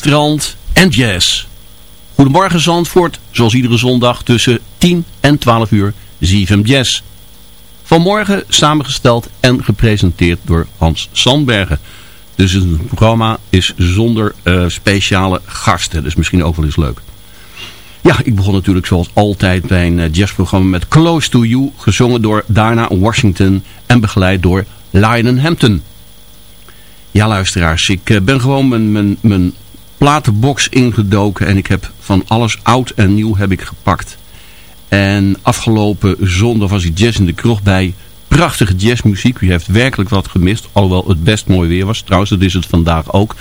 Strand en jazz. Goedemorgen Zandvoort, zoals iedere zondag tussen 10 en 12 uur, ZFM Jazz. Vanmorgen samengesteld en gepresenteerd door Hans Sandbergen. Dus het programma is zonder uh, speciale gasten, dus misschien ook wel eens leuk. Ja, ik begon natuurlijk zoals altijd bij een uh, jazzprogramma met Close to You, gezongen door Dana Washington en begeleid door Lionel Hampton. Ja, luisteraars, ik uh, ben gewoon mijn, mijn platenbox ingedoken en ik heb van alles oud en nieuw heb ik gepakt. En afgelopen zondag was ik jazz in de kroeg bij prachtige jazzmuziek. U heeft werkelijk wat gemist, alhoewel het best mooi weer was. Trouwens, dat is het vandaag ook.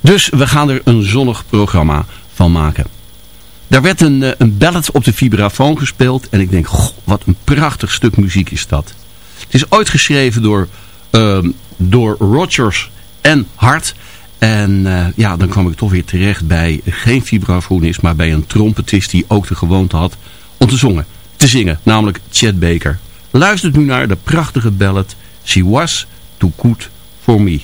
Dus we gaan er een zonnig programma van maken. Daar werd een, eh, een ballad op de vibrafoon gespeeld en ik denk, goh, wat een prachtig stuk muziek is dat. Het is ooit geschreven door, uh, door Rogers en Hart. En uh, ja, dan kwam ik toch weer terecht bij geen vibrafonist, maar bij een trompetist die ook de gewoonte had om te, zongen, te zingen, namelijk Chet Baker. Luistert nu naar de prachtige ballad She Was Too Good For Me.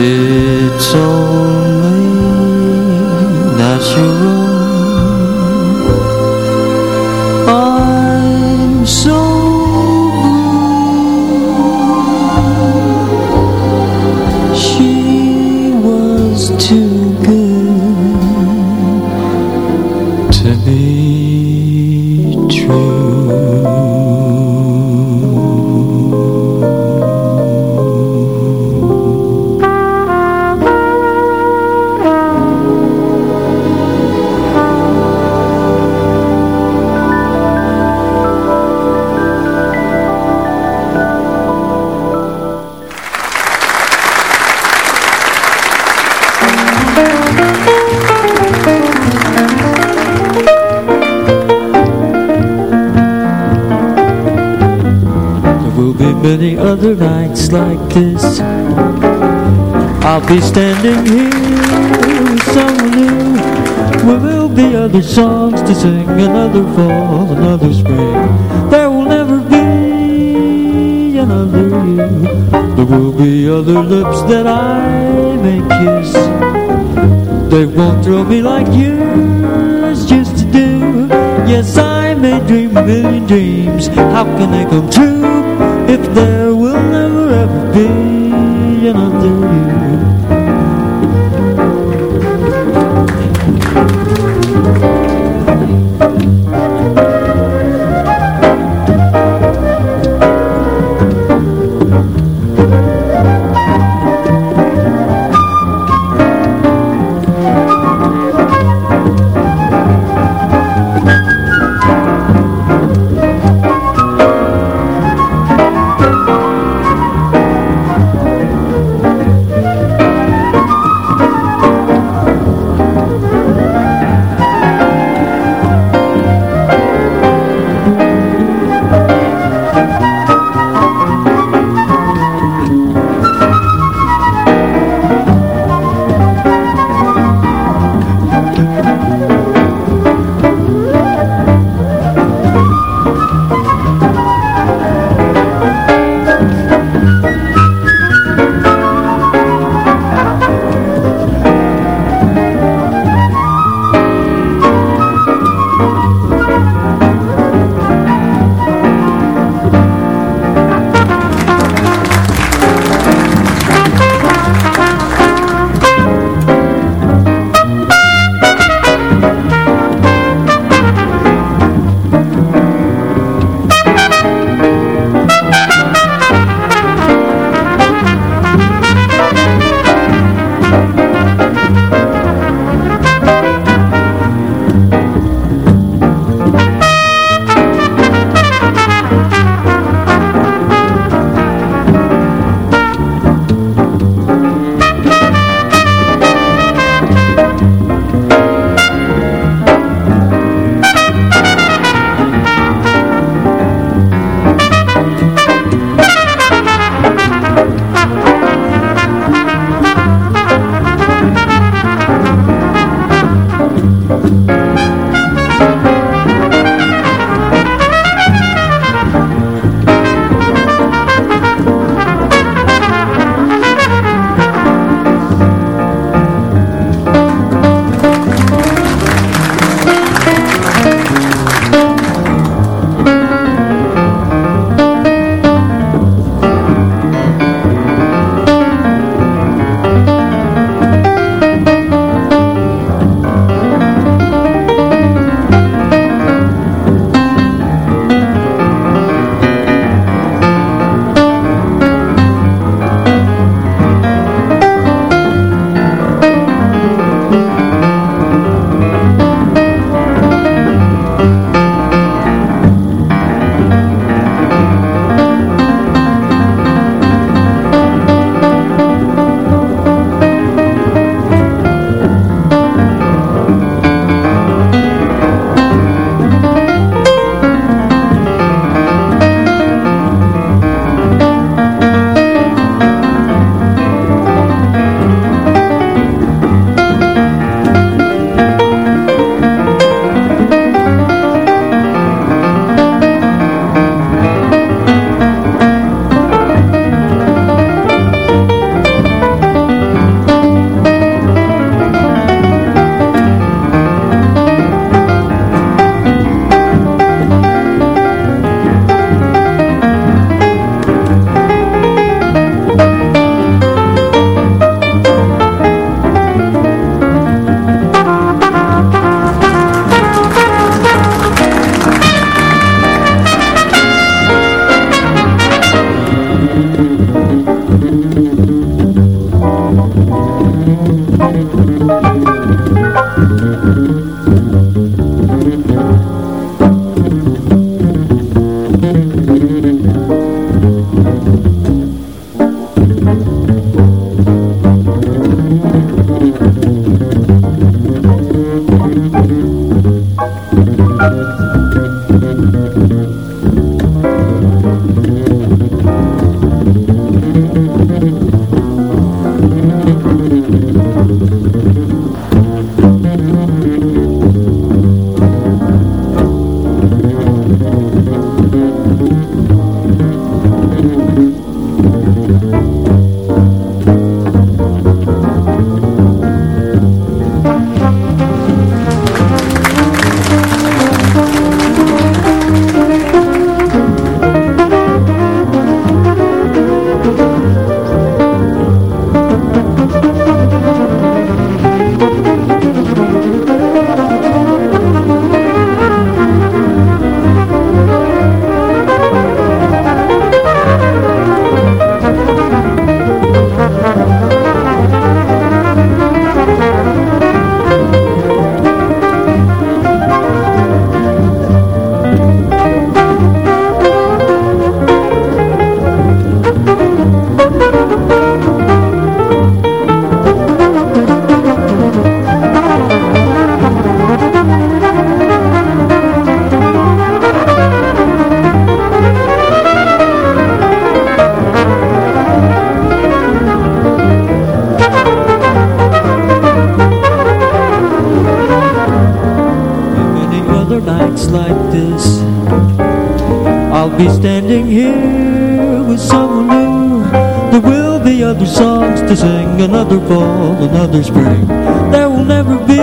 It's only natural many other nights like this. I'll be standing here with someone new. There will be other songs to sing Another fall, another spring. There will never be another you. There will be other lips that I may kiss. They won't thrill me like yours used to do. Yes, I may dream a million dreams. How can they come true If there will never ever be another you another song to sing, another fall, another spring. There will never be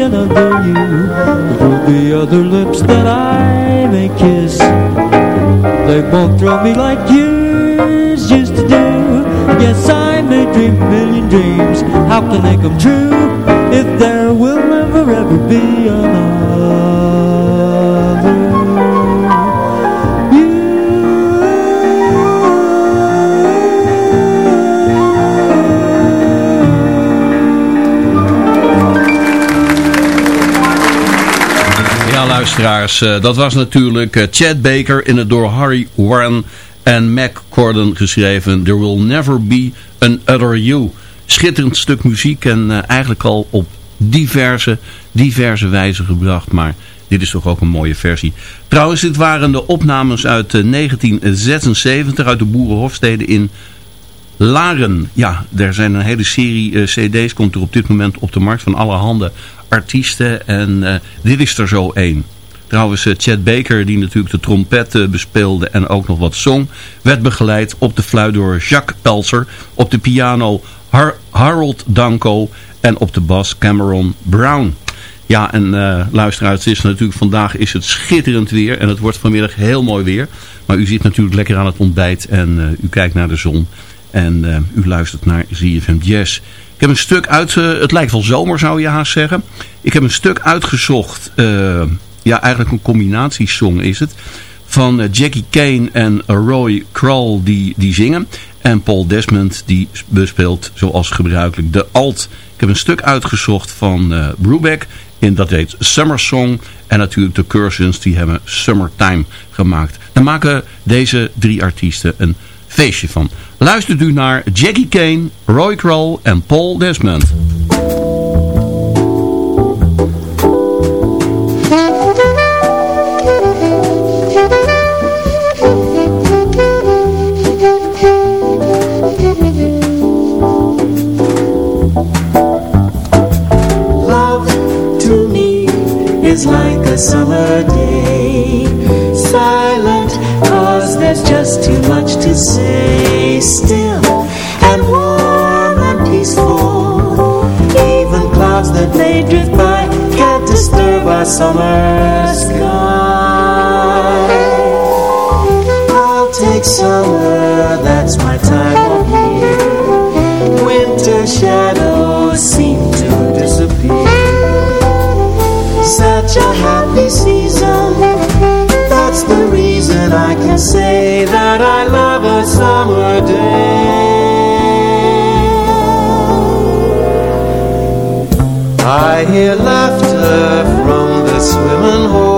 another you. There will be other lips that I may kiss. They won't throw me like yours used to do. Yes, I may dream a million dreams. How can they come true if there will never ever be another? Luisteraars. Eh, dat was natuurlijk uh, Chad Baker in het door Harry Warren en Mac Corden geschreven There Will Never Be An Other You. Schitterend stuk muziek en uh, eigenlijk al op diverse, diverse wijze gebracht. Maar dit is toch ook een mooie versie. Trouwens, dit waren de opnames uit 1976 uit de Boerenhofsteden in Laren. Ja, er zijn een hele serie cd's, komt er op dit moment op de markt van allerhande artiesten. En dit is er zo één. Trouwens, uh, Chad Baker, die natuurlijk de trompet uh, bespeelde en ook nog wat zong, werd begeleid op de fluit door Jacques Pelser, op de piano Har Harold Danko en op de bas Cameron Brown. Ja, en uh, luisteraars, het is natuurlijk vandaag is het schitterend weer en het wordt vanmiddag heel mooi weer. Maar u zit natuurlijk lekker aan het ontbijt en u kijkt naar de zon en u luistert naar ZFM Jazz. Ik heb een stuk uit, het lijkt wel zomer zou je haast zeggen. Ik heb een stuk uitgezocht ja, eigenlijk een combinatiesong is het. Van uh, Jackie Kane en Roy Kral die, die zingen. En Paul Desmond die bespeelt zoals gebruikelijk de alt. Ik heb een stuk uitgezocht van uh, Brubeck. Dat heet Summer Song. En natuurlijk de Cursons die hebben Summertime gemaakt. Daar maken deze drie artiesten een feestje van. Luistert u naar Jackie Kane, Roy Kral en Paul Desmond. Summer day. Silent cause there's just too much to say Still. And warm and peaceful. Even clouds that may drift by Can't disturb our summer sky. I'll take summer, that's my that I can say that I love a summer day. I hear laughter from the swimming hole.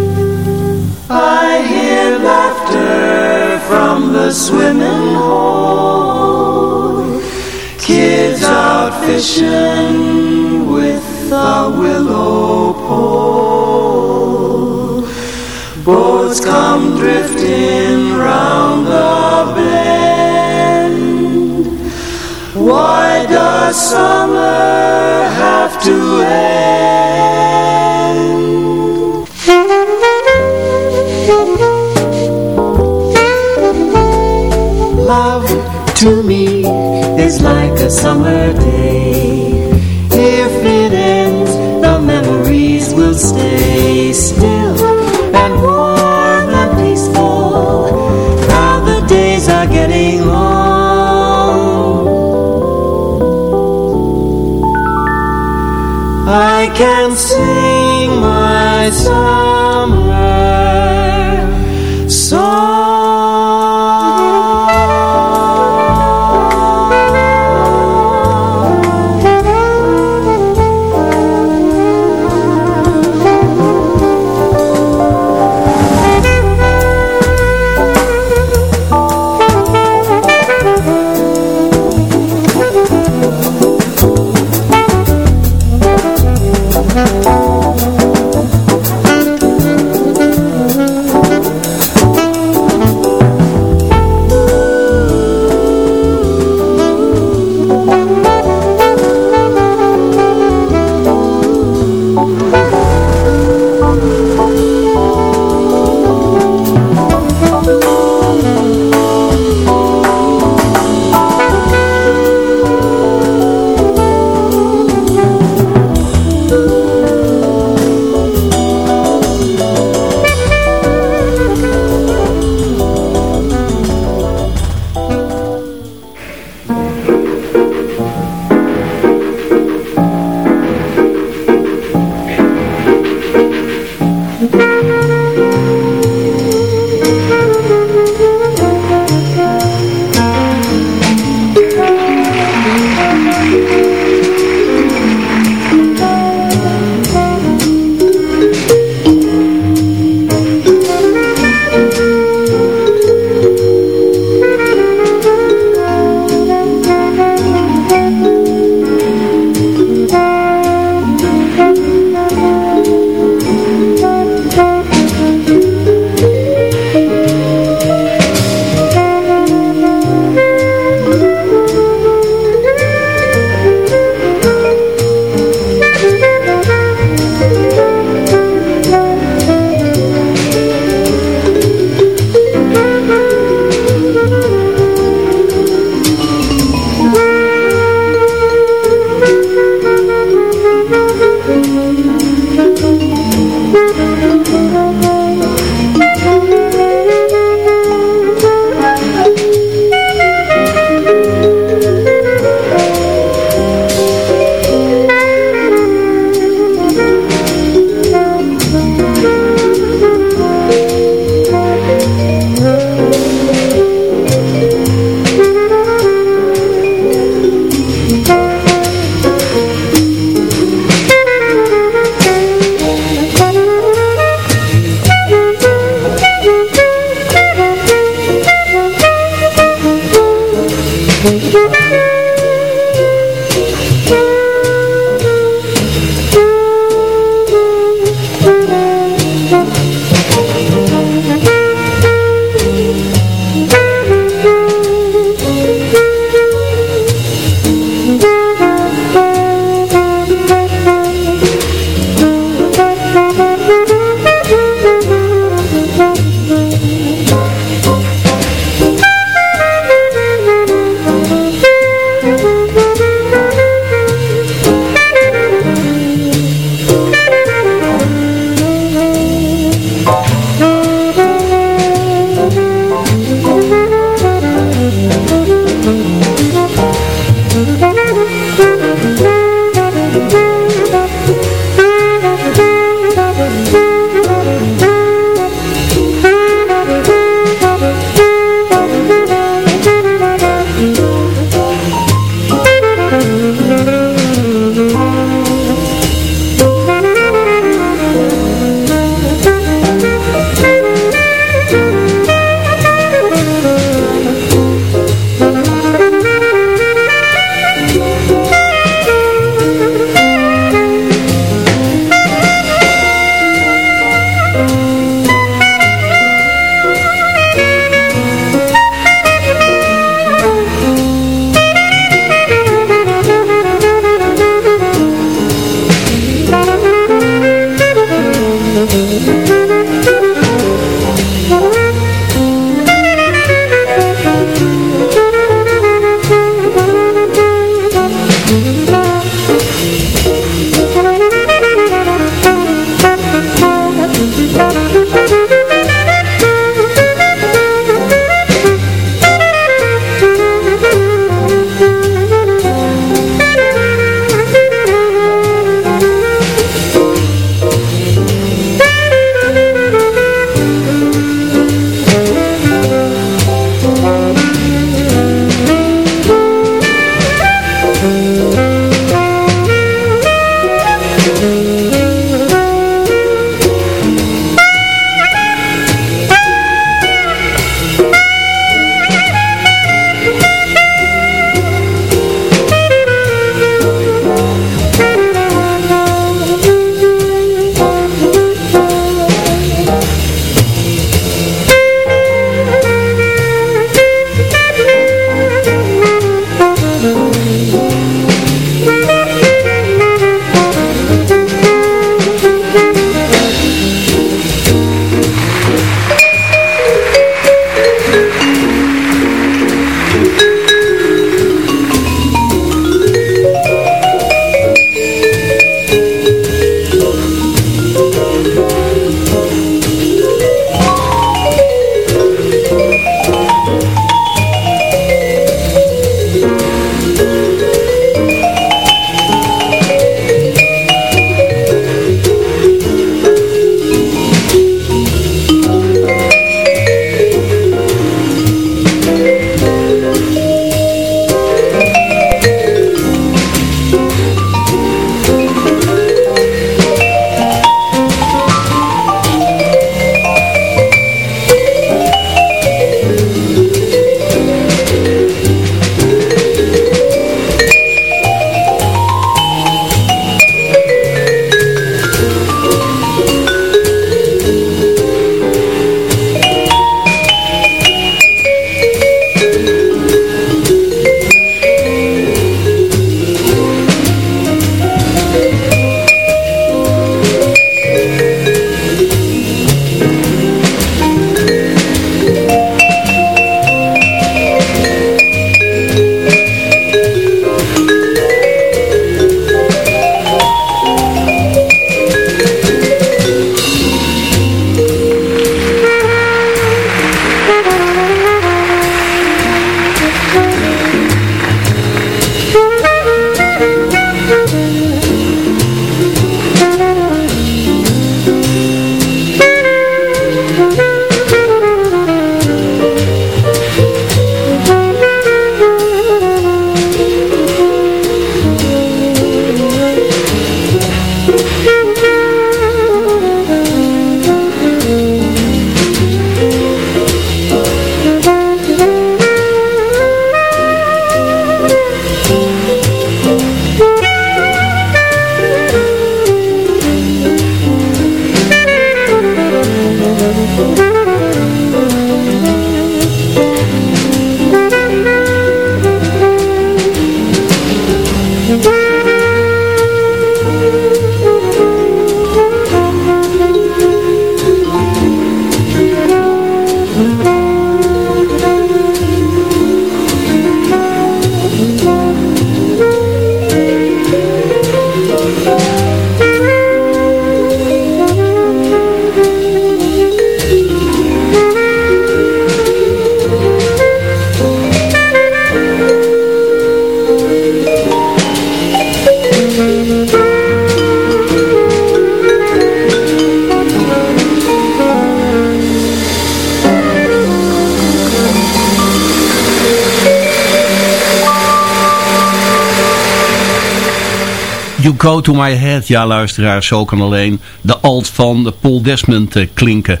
Go To My Head. Ja, luisteraars, zo kan alleen de alt van de Paul Desmond eh, klinken.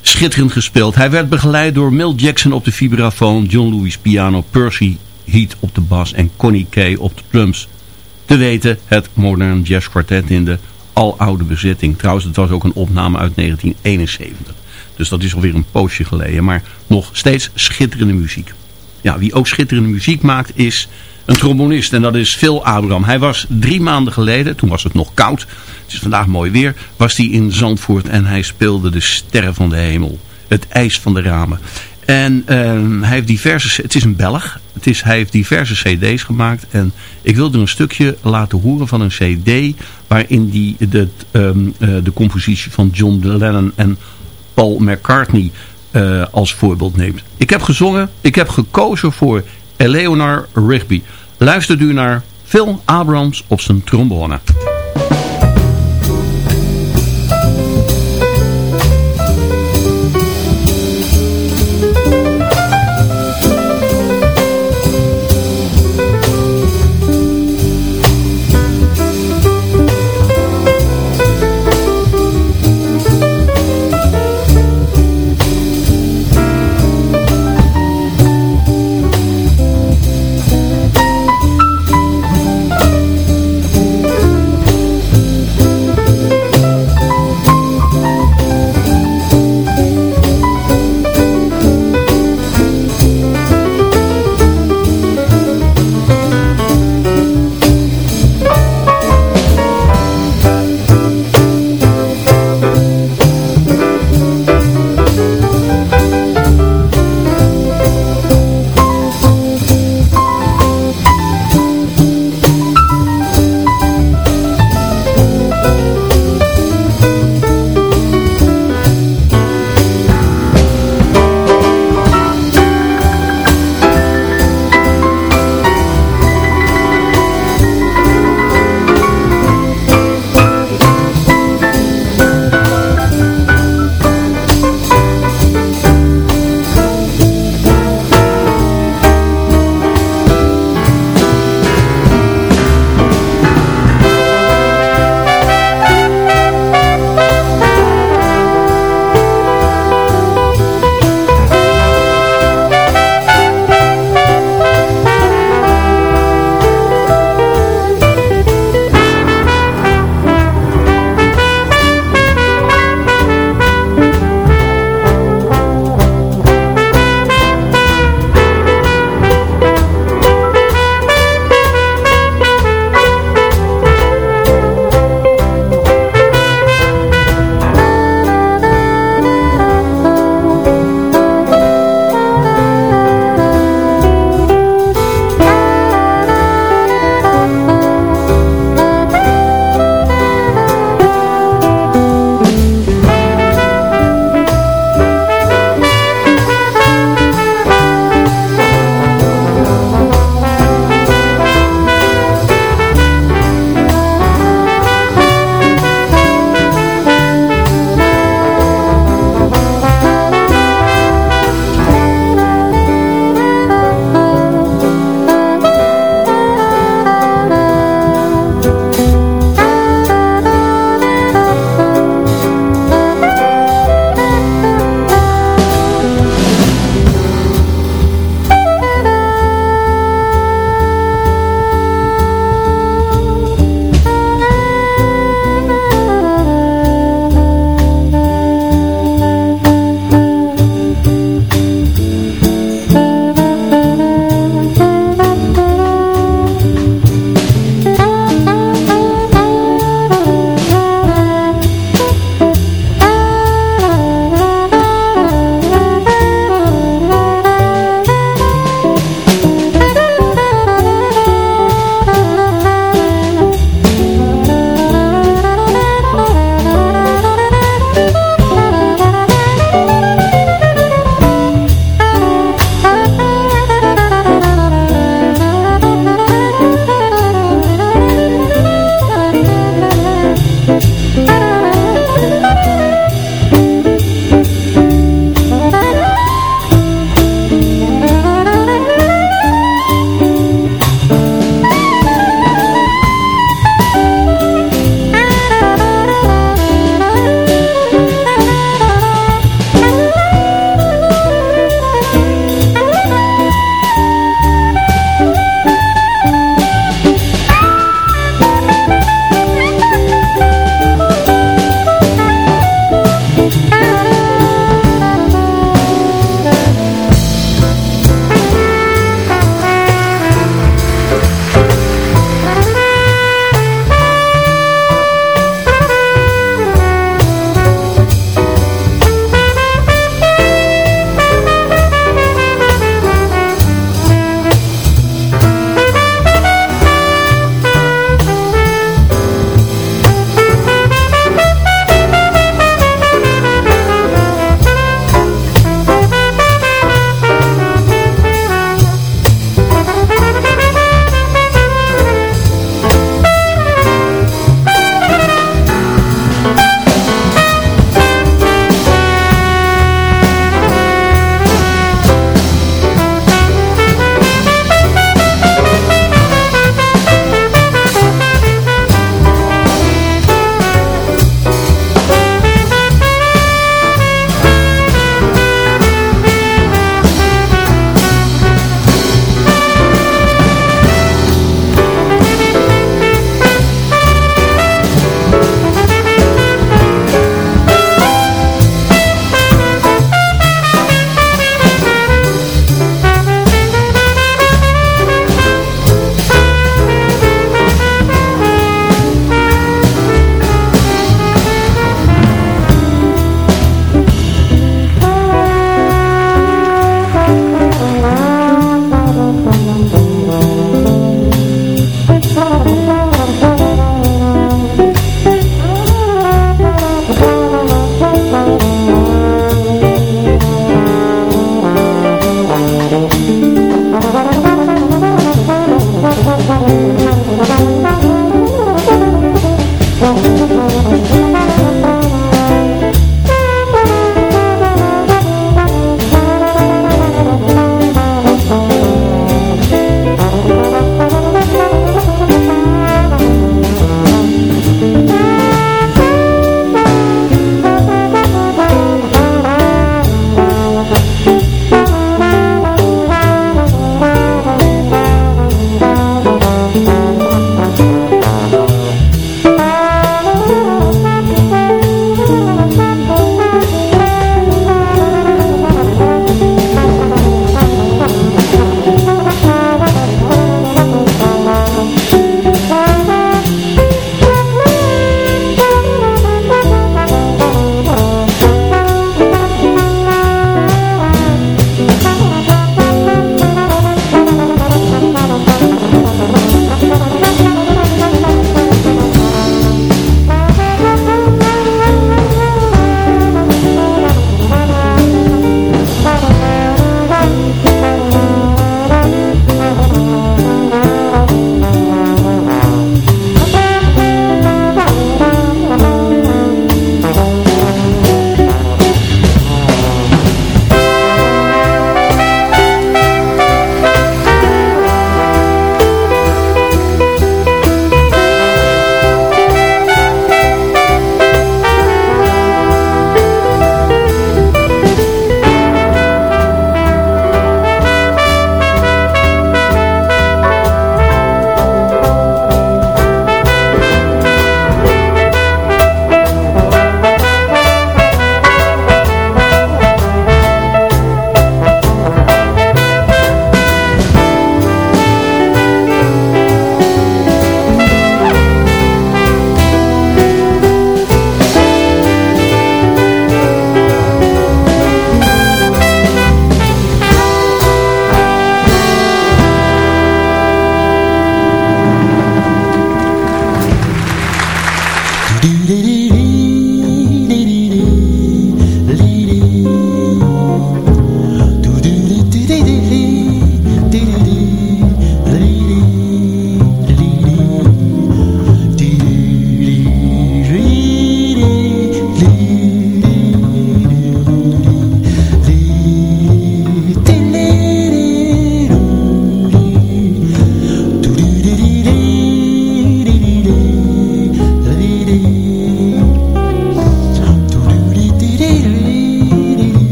Schitterend gespeeld. Hij werd begeleid door Mel Jackson op de vibrafoon, John Lewis piano, Percy Heat op de bas en Connie Kay op de drums. Te weten het Modern Jazz Quartet in de al oude bezetting. Trouwens, het was ook een opname uit 1971. Dus dat is alweer een poosje geleden. Maar nog steeds schitterende muziek. Ja, wie ook schitterende muziek maakt is een trombonist. En dat is Phil Abraham. Hij was drie maanden geleden, toen was het nog koud. Het is vandaag mooi weer. Was hij in Zandvoort en hij speelde de sterren van de hemel. Het ijs van de ramen. En ehm, hij heeft diverse, het is een Belg, het is, hij heeft diverse cd's gemaakt. En ik wil er een stukje laten horen van een cd waarin hij de, um, de compositie van John Lennon en Paul McCartney uh, als voorbeeld neemt. Ik heb gezongen, ik heb gekozen voor Eleanor Rigby. Luistert u naar Phil Abrams op zijn trombone.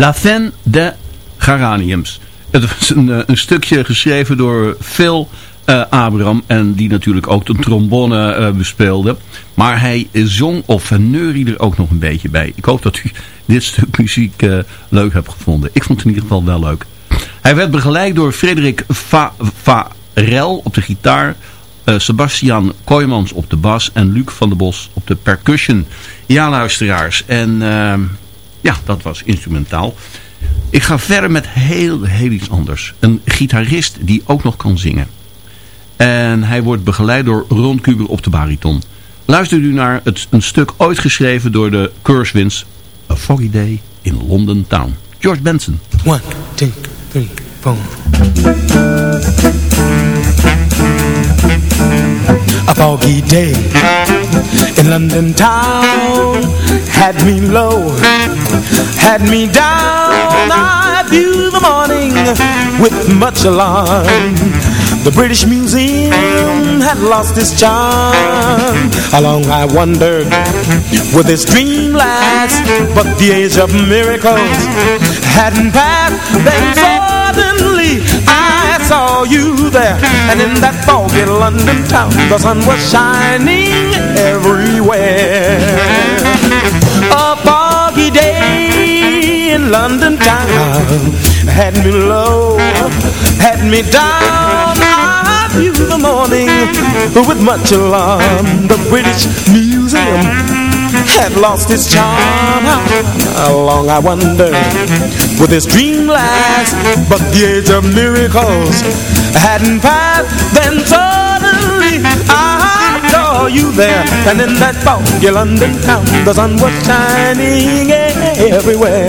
La Fin de Geraniums. Het was een, eh, een stukje geschreven door Phil uh, Abraham. En die natuurlijk ook de trombone uh, bespeelde. Maar hij zong of neuriede er ook nog een beetje bij. Ik hoop dat u dit stuk muziek leuk hebt gevonden. Ik vond het in ieder geval wel leuk. Hij werd begeleid door Frederik Va Varel op de gitaar. Sebastian Kooijmans op de bas. En Luc van der Bos op de percussion. Ja luisteraars. En ehm, ja, dat was instrumentaal. Ik ga verder met heel, heel iets anders. Een gitarist die ook nog kan zingen. En hij wordt begeleid door Ron Kuber op de bariton. Luister u naar het, een stuk ooit geschreven door de Curswins. A Foggy Day in London Town. George Benson. One, two, three, four. A foggy day in London town had me low, had me down. I view the morning with much alarm. The British Museum had lost its charm How long I wondered Would this dream last But the age of miracles Hadn't passed Then suddenly I saw you there. And in that foggy London town The sun was shining everywhere. A foggy day in London town Had me low, had me down. I view the morning with much alarm. The British Museum had lost its charm. How long I wonder would this dream last? But the age of miracles hadn't passed. Then suddenly I saw you there, and in that foggy London town, the sun was shining everywhere.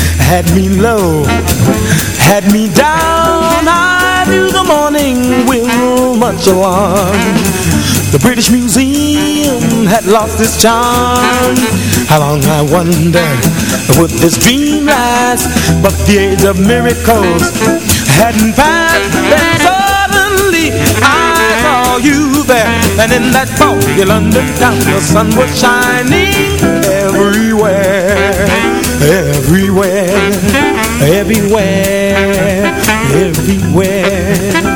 had me low, had me down. I knew the morning will much alarm. The British Museum had lost its charm. How long I wonder would this dream last? But the age of miracles hadn't passed. Then suddenly I saw you there, and in that foggy London town, the sun was shining everywhere, everywhere, everywhere, everywhere.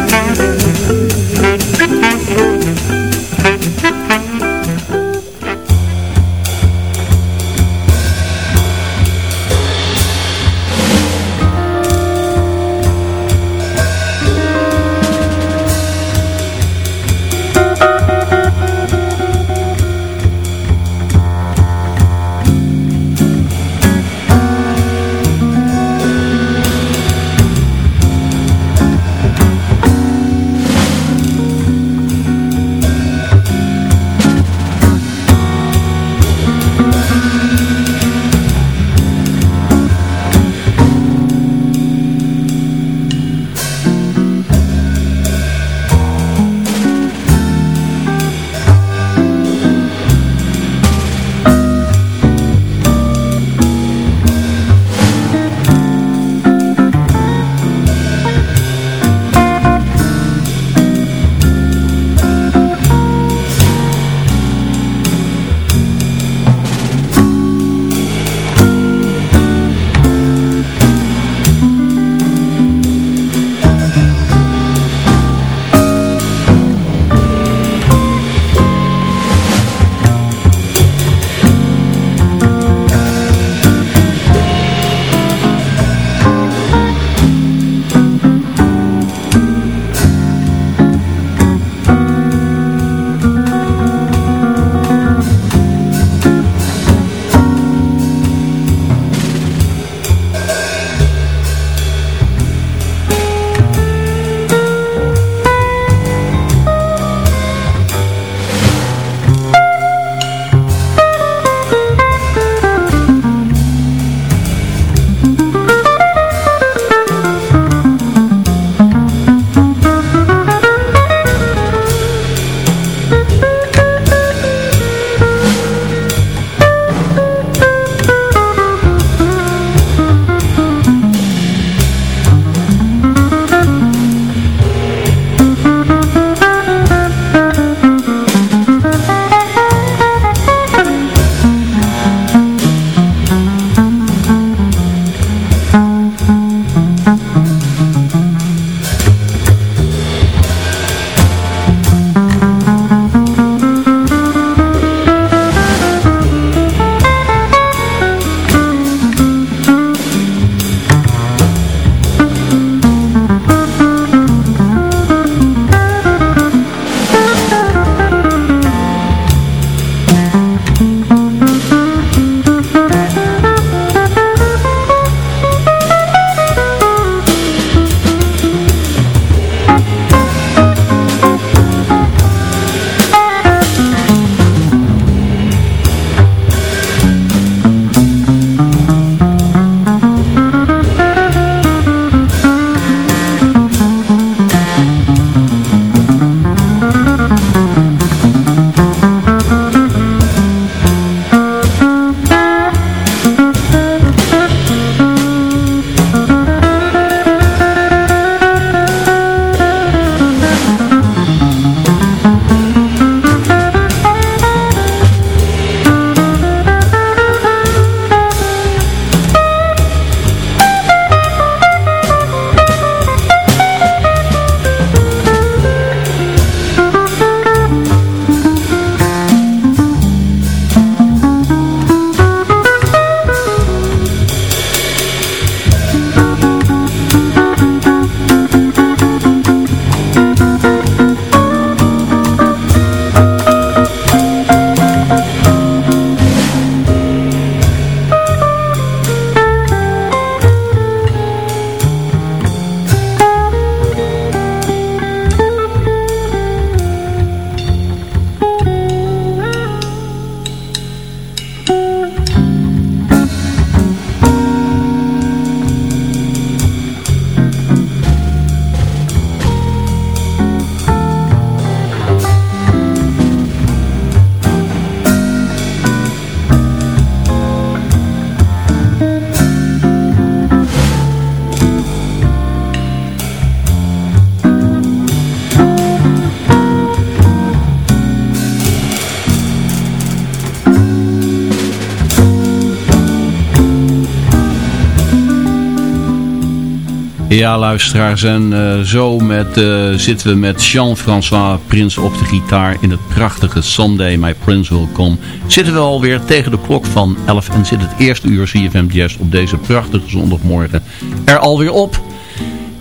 Ja, luisteraars, en uh, zo met, uh, zitten we met Jean-François Prins op de gitaar in het prachtige Sunday My Prince Will Come. Zitten we alweer tegen de klok van 11 en zit het eerste uur CFM Jazz op deze prachtige zondagmorgen er alweer op.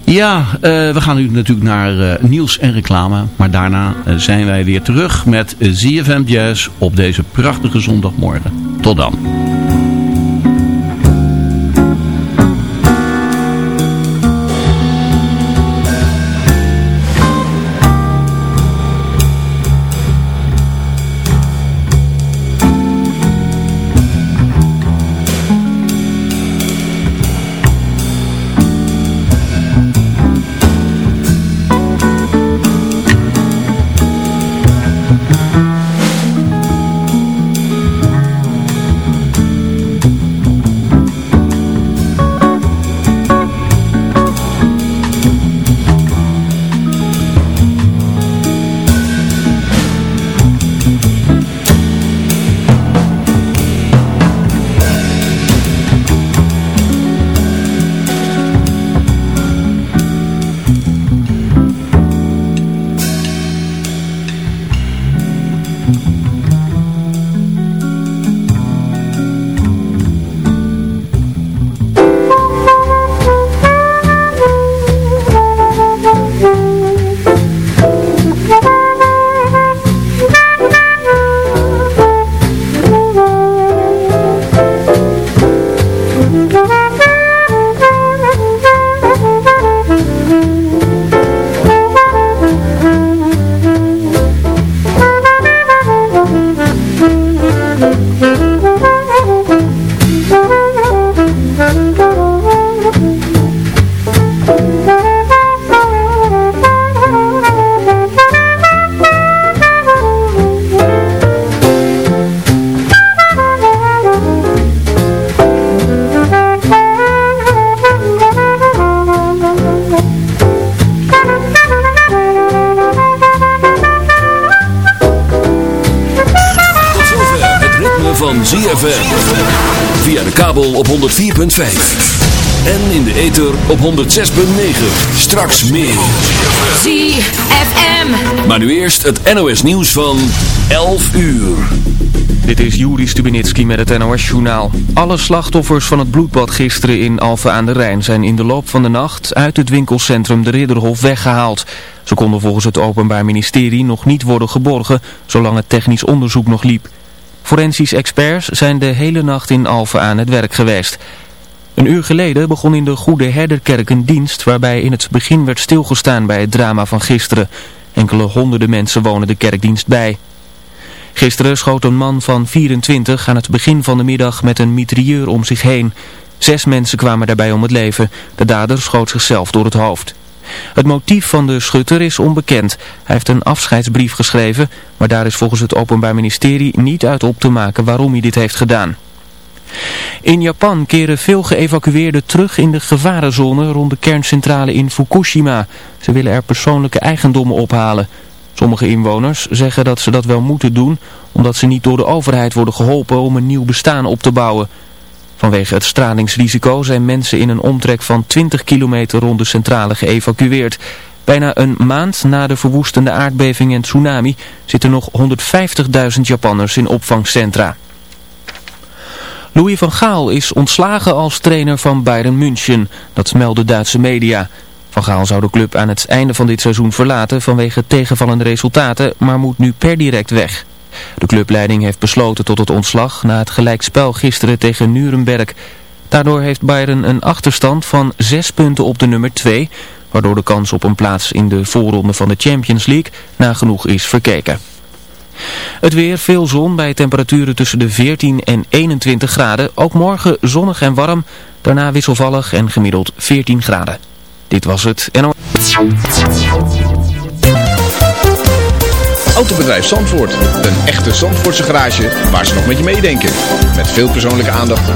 Ja, uh, we gaan nu natuurlijk naar nieuws en reclame, maar daarna zijn wij weer terug met ZFM Jazz op deze prachtige zondagmorgen. Tot dan. 106.9. Straks meer. ZFM. Maar nu eerst het NOS nieuws van 11 uur. Dit is Juri Stubenitski met het NOS-journaal. Alle slachtoffers van het bloedbad gisteren in Alphen aan de Rijn zijn in de loop van de nacht uit het winkelcentrum de Ridderhof weggehaald. Ze konden volgens het Openbaar Ministerie nog niet worden geborgen, zolang het technisch onderzoek nog liep. Forensisch experts zijn de hele nacht in Alphen aan het werk geweest. Een uur geleden begon in de Goede Herderkerk een dienst waarbij in het begin werd stilgestaan bij het drama van gisteren. Enkele honderden mensen wonen de kerkdienst bij. Gisteren schoot een man van 24 aan het begin van de middag met een mitrailleur om zich heen. Zes mensen kwamen daarbij om het leven. De dader schoot zichzelf door het hoofd. Het motief van de schutter is onbekend. Hij heeft een afscheidsbrief geschreven, maar daar is volgens het Openbaar Ministerie niet uit op te maken waarom hij dit heeft gedaan. In Japan keren veel geëvacueerden terug in de gevarenzone rond de kerncentrale in Fukushima. Ze willen er persoonlijke eigendommen ophalen. Sommige inwoners zeggen dat ze dat wel moeten doen, omdat ze niet door de overheid worden geholpen om een nieuw bestaan op te bouwen. Vanwege het stralingsrisico zijn mensen in een omtrek van 20 kilometer rond de centrale geëvacueerd. Bijna een maand na de verwoestende aardbeving en tsunami zitten nog 150.000 Japanners in opvangcentra. Louis van Gaal is ontslagen als trainer van Bayern München. Dat melden Duitse media. Van Gaal zou de club aan het einde van dit seizoen verlaten vanwege tegenvallende resultaten, maar moet nu per direct weg. De clubleiding heeft besloten tot het ontslag na het gelijkspel gisteren tegen Nuremberg. Daardoor heeft Bayern een achterstand van 6 punten op de nummer 2, waardoor de kans op een plaats in de voorronde van de Champions League nagenoeg is verkeken. Het weer, veel zon bij temperaturen tussen de 14 en 21 graden. Ook morgen zonnig en warm, daarna wisselvallig en gemiddeld 14 graden. Dit was het. Autobedrijf Zandvoort. Een echte Zandvoortse garage waar ze nog met je meedenken. Met veel persoonlijke aandacht